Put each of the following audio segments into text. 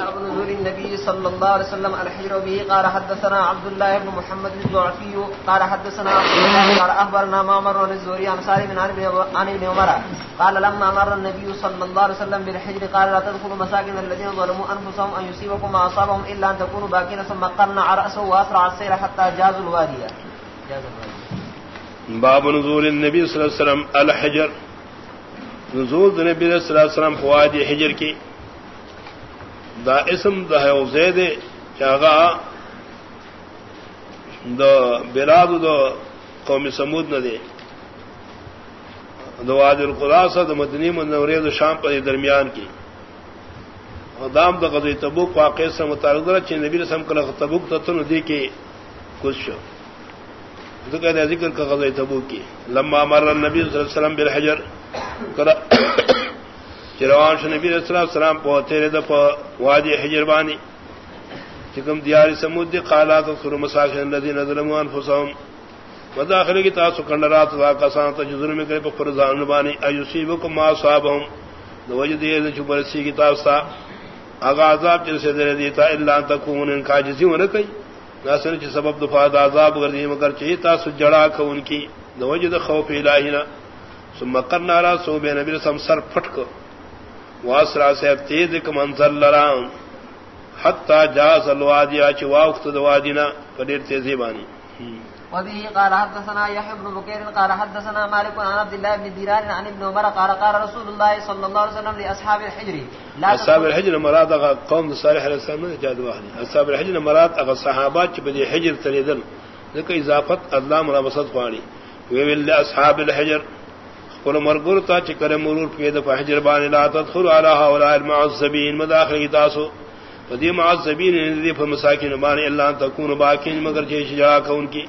باب نزول النبي صلى الله عليه وسلم الحجر به قال حدثنا عبد الله بن محمد الجعفي قال حدثنا عبد الله قال اخبرنا معمر بن الزهري عن سالم بن عن ابن عمر، قال لما مر النبي صلى الله عليه وسلم بالحجر، قال لا تدخلوا مساكن الذين ظلموا انفسهم ان يصيبكم ما اصابهم الا ان تكونوا باكين ثم قرنع راسه واسرع السير حتى جاز الوادي باب نزول النبي صلى الله عليه وسلم الحجر. نزول النبي صلى الله عليه وسلم فوادي حجر کی. دا اسم دا ہے زید چاگا دا بلاد دا قوم سمود نہ دے۔ دو واد القلاسا دا مدنی منورے، دا شام پر درمیان کی۔ دام دا غزوی تبوک واقع سے متعلق دا چین نبی رسم کلا تبوک تا تنو دی کے کچھ شو۔ ذکر ذکر کا غزوی تبوک کی۔ لما مر النبی صلی اللہ علیہ وسلم بالحجر کرا چروان شو نبی علیہ السلام پہ تیرے دا پہ وادی حجربانی چکم دیاری سمود دی قالات سر مساکن لذین ظلموا انفسهم. وداخل کی تاسو کنڈرات دا قسان تا جزر میں کرے پہ فرزان نبانی ایوسیبکم ما صابهم دو وجد یہ دے چوبرسی کی تاستا اگا عذاب چل سے دے دیتا اللہ ان تکون ان کاجزی ہونے کئی ناصر چی سبب دفاع دا عذاب گردی مگر چی تاسو جڑا کون کی. دو وجد خوف الہینا ثم قرنا را سو بے نبی رسم سر پھٹ کو واسرا سے تیز ایک منظر لرام۔ حتی جاز الوادی آچی واقت دوادینا قدیر تیزی بانی۔ وبه قال حدثنا يحيى بن بكير قال حدثنا مالك عن عبد الله بن دينار عن ابن عمر قال قال رسول الله صلى الله عليه وسلم لاصحاب الحجر لا اصحاب الحجر مراد قوم صالح السلام نے جاد واحد. اصحاب الحجر مراد اغ چ بدی حجر تریدل ذکر اضافت اللہ ملابسط قانی وی اصحاب الحجر قل مرگر تا چکر مرور پید حجر بان لا تدخل على هؤلاء المعذبین مداخل تاسو. فدی معذبین دی فمساکین بان الا ان تكون باکین، مگر جے شجاع کون کی.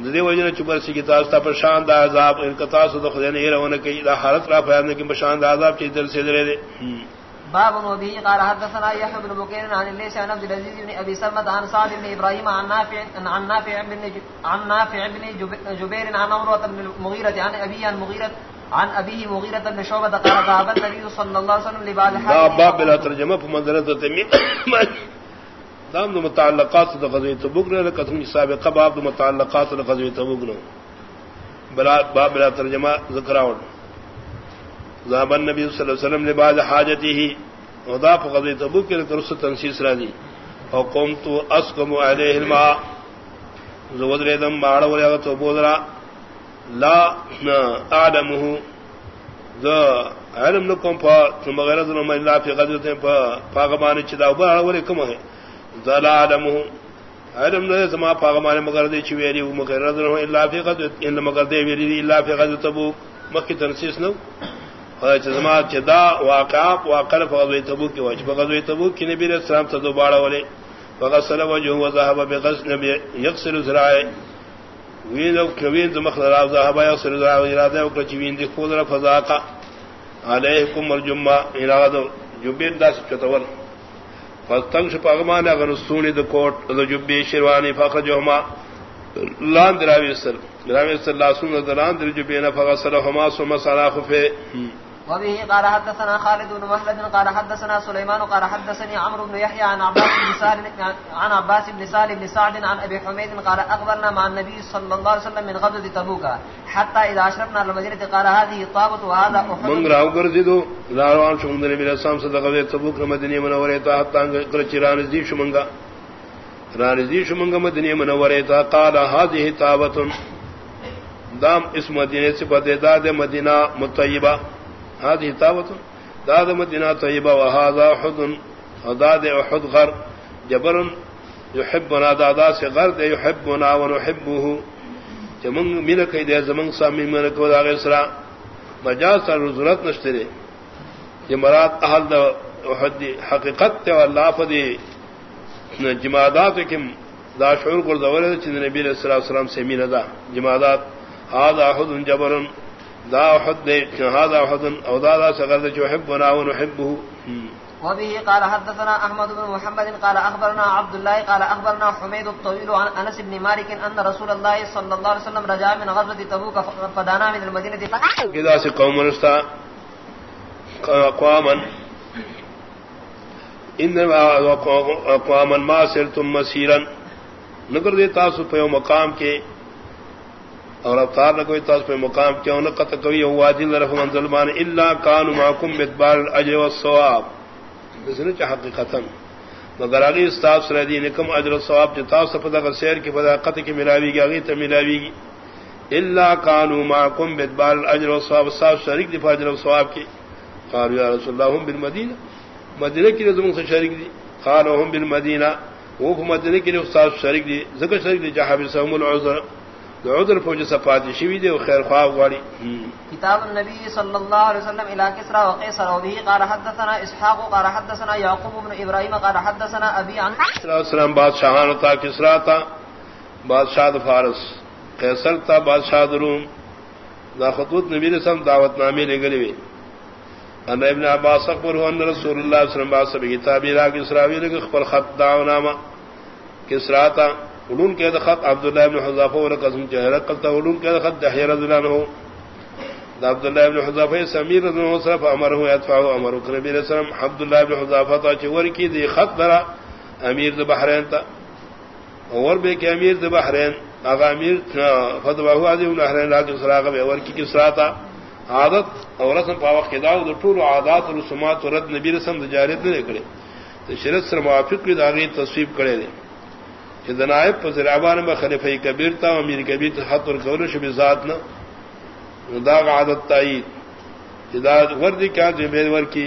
ندی وجن چبر سی کی تاسو پر شان دا عذاب، ان کا تاسو دخل نے رہنے کی دا حالت را بیان کی شان دا عذاب چیز دل سے دے. باب وبه قال حدثنا يحيى بن بكير عن ليس عن عبد العزيز بن ابي سلمة عن سعد بن ابراهيم عن نافع عن نافع بن عن نافع بن جبير عن عمرو بن المغيرة عن ابي عن مغيرة عن ابيه مغيرة بن شعبة قال ذهب النبي صلى الله عليه وسلم لبعض الحال باب بلا ترجمه فمنظر تتمي دام متعلقات غزوه تبوك نے کتم سابقہ باب متعلقات غزوه تبوك بلا باب بلا ترجمه ذکر اور ذهب النبي صلى الله عليه وسلم لبعض حاجته. وضاف غزوه تبوك کے ترس تنسیس راضی او قمت اسقم عليه الماء. زود ردم باڑ ورا تو بودرا لا اعلمه ذا علم لكم فا ثم غير ذنب الا في غزوه فا فاغمان چدا باڑ ورا کم ہے. ذا اعلمه علم نے زما فاغمان مگر دی دے چویری مگر ذنب الا في غزوه ان مگر دے ویری الا في غزوه تبوک مکی تنسیس نو. چزما چدا واقع واقع فغزوی تبوک کی وجہ فغزوی تبوک کی نبی علیہ السلام تا دوبارہ ولے فغسل وجہ و ذهب بغسل نبی یغسل ذراع وین او کوین دمخ را ذهب یغسل ذراع اراده او کچ وین دی خود را فذاق علیکم الجمعہ اراده جبیر داس چتول فاستنش پغمان اگر سونی د کوٹ د جبی شیروانی فخرجهما لان دراوی سر دراوی سر لاسون دران در جبینا فغسلهما ثم صلاخفه وبه قال حدثنا خالد بن مخلد قال حدثنا سليمان، قال حدثني عمرو بن يحيى عن عباس بن سالم عن عباس بن سالم بن سعد عن ابي حميد، قال اخبرنا مع النبي صلى الله عليه وسلم من غزوه تبوك، حتى اذا اشرفنا المدينه قال هذه طابت وهذا احد من راو غرزدو لاروان شوندن النبي صلى الله عليه تبوك مدينه منوره تا حتى قرچران زي شمنگا رانزي شمنگا مدينه منوره تا، قال هذه طابت دام اس مدینے سے بدے مدینہ مطیبہ. هذه تاوت. داد مدینہ طیبہ وهذا حد داد احد غر. جبر يحبنا. دادا سے غر دے يحبنا ونحبه. جمن من کئی دے زمن سامی من کو دا غسرا مجاز سر ضرورت نشترے یہ مراد اہل دا احد حقیقت تے اللہ فدی جمادات کم دا شعور کو دور چن نبی علیہ الصلوۃ والسلام سے مین دا جمادات. هذا احد جبر دا احد هذا احد او دا دا سغر جو حبنا ونحبه وبه قال حدثنا احمد بن محمد قال اخبرنا عبد الله قال اخبرنا حميد الطويل عن انس بن مالك ان رسول الله صلى الله عليه وسلم رجع من غزوه تبوك فدانا من المدينه كذا سي قوم رستا قواما. اقوام ما سر تم مسیرن نگر دے تاسو پہ مقام کے اور افطار نہ کوئی تاس پہ مقام کیا نہ قط کوئی وادی رحمان ظلمان اللہ کان معکم بدبار اجر و ثواب حقیقتا مگر اگی استاد سردی نکم اجر و ثواب جو تاس پتہ کا سیر کی پتہ قط کی ملاوی گی اگی تو ملاوی گی اللہ کانو معکم بدبار اجر و ثواب صاحب شریک دفاع اجر و ثواب کی۔ قالوا یا رسول اللہ، ہم بالمدینہ۔ مدینہ کی رزم سے شریک دی۔ قالوا، ہم بالمدینہ۔ وہ مدینہ کی استاد شریک دی۔ ذکر شریک دی، جہاں بسم العذر۔ عذر فوج صفات شوی دی خیر خواہ غاری کتاب النبی صلی اللہ علیہ وسلم الى کسرا وقیصر و به قال حدثنا اسحاق قال حدثنا یعقوب بن ابراہیم قال حدثنا ابی عن السلام بادشاہان تا کسرا تا بادشاہ فارس قیصر تا بادشاہ روم. دا خطوط نبی رسم دعوت نامی لے گلی ان ابن عباس اخبر ان رسول اللہ صلی اللہ علیہ وسلم کتابی را کسرا وی لے خبر خط دعو نامہ کسرا تا علوم کے دخط عبداللہ ابن حضافہ و قسم چہرہ قلتا علوم کے دخط دحیر رضی اللہ عنہ۔ عبداللہ ابن حضافہ سمیر رضی اللہ صرف امر ہو اتفاہ امر نبی علیہ السلام عبداللہ ابن حضافہ تا چور کی دی خط درا امیر د بحرین تا۔ اور بے کہ امیر د بحرین اغا امیر فتوا ہوا دی بحرین لا کے سراغ بے، اور کی کسرا تا۔ عادت اور رسم پا وقت دا دو طول عادات و رسومات و رد نبی رسم دجارت نے کرے۔ تو شرط سر موافق کی داغی تصویب کرے دے۔ کہ دنائب پر زرابان میں خلیفہ کبیر تھا امیر کبیر تو حت اور قول شب ذات نہ داغ عادت تائید جدا وردی کیا جمیر ور کی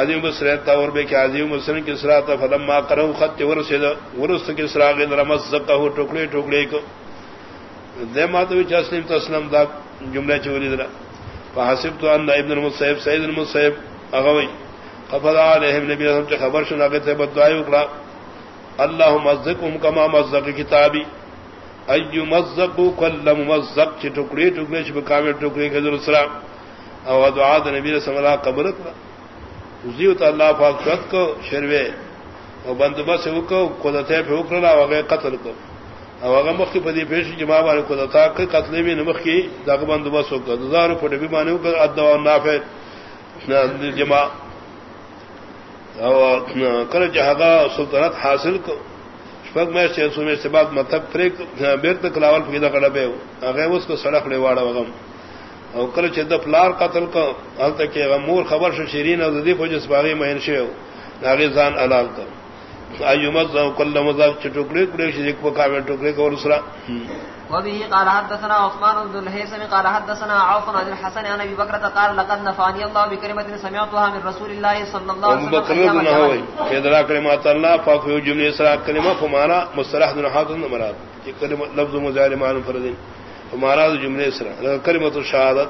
عظیم بسرین تھا اور بے کہ عظیم بسرین کی سرا تھا فلم ما کرو خط ورس ورس کی سرا کے رمز زکا ٹکڑے ٹکڑے کو. دے مات بھی چسلیم تسلم دا جملے چوری درا. فحسب تو ان ابن المصیب، سید المصیب، اغوی. قفل علیہم نبی ہم خبر سنا کے تھے بدعائی اکڑا اللہ مزق ام کما مزق کتابی ایو مزق کل مزق چھ ٹکڑی ٹکڑی چھ بکامل ٹکڑی کے ذرا او دعا د نبی صلی اللہ قبر کا زیوت اللہ پاک خط کو شروع. او بندوبست کو قدرتے پہ اکرلا او قتل کو او اگر مخی پدی پیش جماع والے قدرتا کے قتل بھی نمخ کی داغ بندوبست کو ہزار فٹ بھی مانے کو ادوا نافع جماع. کر جہاں سلطنت حاصل کو۔ شفق میں چھ میں سے بعد مطلب متب فریق ہاں، بیرت کلاول لاول فیدا کڑا بے اگر اس کو سڑک لے واڑا وغم او کل چھ فلار قتل کو۔ حل تک مور خبر سے شیرین اور ذدیف ہو جس باغی مہین شے ہو۔ ناغی زان علال کر۔ ایو مزا کل مزا چھ ٹکڑے ٹکڑے شریک پکا میں ٹکڑے کو رسرا وبه قال حدثنا عثمان بن الهيثم قال حدثنا عوف بن الحسن عن ابي بكر قال لقد نفعني الله بكلمه سمعتها من رسول الله صلى الله عليه وسلم ابو بكر هو كذا كلمات الله فاكو جمله سرا كلمه فمانا مصطلح حاتم مراد. یہ کلمہ لفظ مظاہر مان فرض فمانا جمله سرا كلمه الشهاده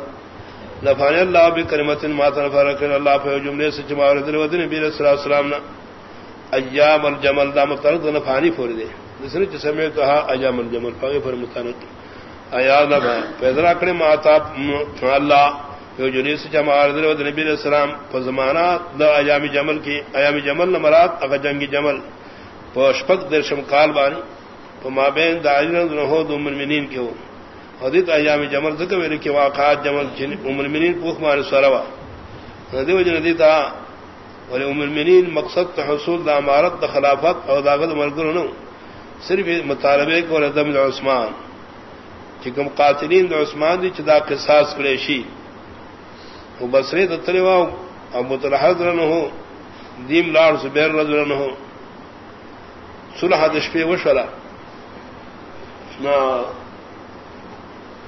نفعني الله بكلمه ما تنفرك الله في جمله سے جمع رضی اللہ عنہ نبی صلی اللہ علیہ وسلم ایام الجمل، دا مطلق نفانی فور دے۔ دوسرے سمے تو ہاں اجام الجمل پاگے پر مستند ایا نہ پیدرا کرے ماتا اللہ جو جنیس چا جمع حضرت نبی علیہ السلام پر زمانہ دا ایام جمل کی ایام جمل نہ مراد اگر جنگی جمل۔ پشپک درشم کال بانی تو مابین دائرن ہو دو المؤمنین کے ہو۔ حدیث ایام جمل ذکر ویل کہ واقعات جمل جن ام المؤمنین پوخ مار سروا دیو جن دی تا ولی المؤمنین مقصد حصول دا امارت دا خلافت اور داغت مرگر نو صرف مطالبے کو ردم عثمان. چکم قاتلین عثمان دی چدا قصاص کریشی وہ بسرے تترے وا ابو طلحہ رن ہو دیم لاڑ زبیر رضی ہو صلح دشپے وشلا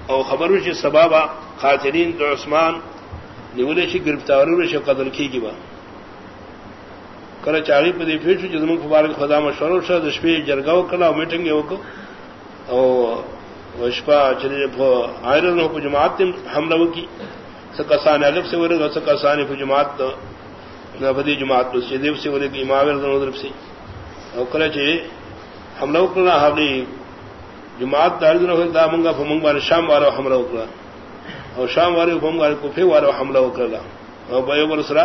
او خبر وشی سبابا قاتلین دو عثمان نیولے شی گرفتاری وشی قتل کی کی با کله چاغي په دې پیښو چې زموږ مبارک خدا مشورو شه د شپې جرګاو کړه او میټینګ یې وکړ. او وشپا چې په آیرن په جماعت تم حمله وکړي. سکسان الف سے ورغه سکسان په جماعت نه، په دې جماعت په سیدیو سے ورغه امام ورته طرف سے او کله چې حمله وکړه هغه جماعت دارد نه دا مونږه په مونږ باندې شام واره حمله وکړه. او شام واره په مونږ باندې کوفه واره حمله وکړه او به یو ورسره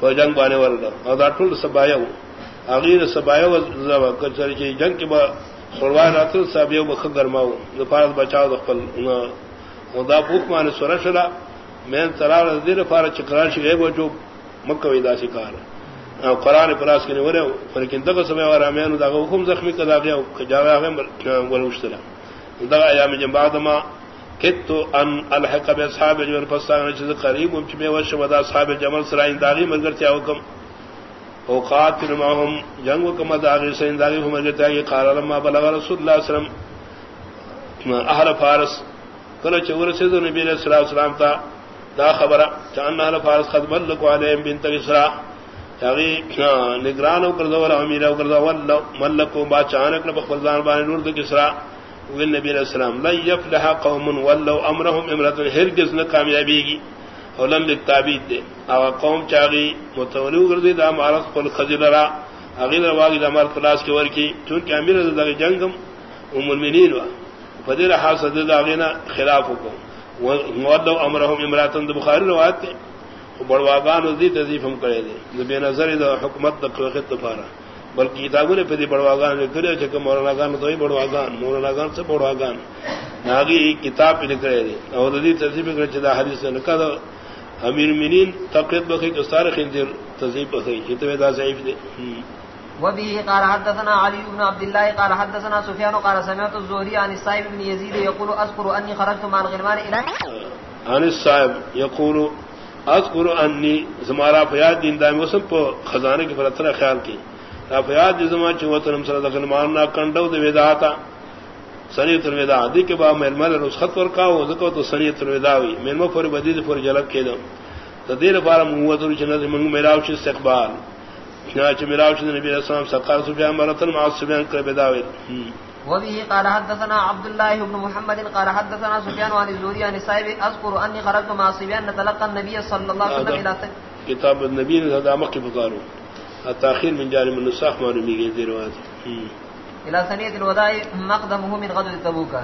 په جنگ باندې ورل او دا ټول سبایو اغیر سبایو زوا کچری چې جنگ کې به سروای راتل سبایو به ګرماو د پاره بچاو د خپل او دا بوک باندې سره شلا مې ترار د دې لپاره چې قرار شي به جو مکه وې دا کار. قرآن پراس کے نورے لیکن دغه سمے اور امیان دغه حکم زخمی کدا گیا جاوے هغه ولوشتلا دغه ایام جمعه کتو ان الحق باصحاب جو فسان چیز قریب ہم چمے وش ودا صاحب جمل سرائن داغی مگر کیا حکم اوقات معهم، جنگ کما داغی سین داغی ہم مگر کیا قال لما بلغ رسول اللہ صلی اللہ علیہ وسلم اہل فارس. کلو چور سے نبی علیہ الصلوۃ والسلام تا؟ دا خبر چان اہل فارس قد ملک علیہم بنت اسراء چاغي نگران او کردو امیر او کردو ول ملک با چانک نہ بخبردان بان نور د کسرا نبی علیہ السلام لا يفلح قوم ولو امرهم امراه هرگز نہ کامیابی گی ولم للتعبید دے او قوم چاغي متولو گردی دا مارس قل خجل را اغیر واگی دا مال خلاص کی ور کی چونکہ امیر دا جنگم ام المؤمنین وا۔ فدیر حاسد دا غینا خلاف کو ولو امرهم امراه بخاری روایت بڑواگان دی تذیف ہم کرے دے۔ بے نظر دا حکومت دا قوقت دفارا بلکہ کتابوں نے پہ دی بڑواگان نے کرے چکہ مولانا گان تو ہی بڑواگان مولانا گان سے بڑواگان ناگی کتاب پہ نکلے دے اور دی تذیف کرے چدا حدیث نکا دا امیر منین تقریب بخی کو سارے خنزیر تذیف بخی۔ یہ تو دا ضعیف دے وبه قال حدثنا علي بن عبد الله قال حدثنا سفيان قال سمعت الزهري عن الصائب بن يزيد يقول اذكر اني خرجت مع الغلمان الى عن الصائب يقول اذکر انی زمارا فیاد دین دائم پو خزانے کی فرتنا خیال کی۔ فیاد زمان چوتنم سر دخل مارنا کنڈو دے ودا تا. سنیت الوداع دی کے با مل مل رسخت ور کا و زکو تو سنیت الوداع وی مل مو فور بدید فور جلب کے دم تدیر بار موت جنت من میراو چ استقبال. نہ چ میراو چ نبی علیہ السلام سقار سفیان مرتن مع سفیان کر بداوی وبه قال حدثنا عبد الله بن محمد قال حدثنا سفيان عن الزهري عن سائب اذكر اني خرجت مع سفيان نتلقى النبي صلى الله عليه وسلم الى كتاب النبي هذا مكي بقارو التاخير من جانب النساخ معلومي دي روایت الى سنيه الوداع مقدمه من غزوه تبوك.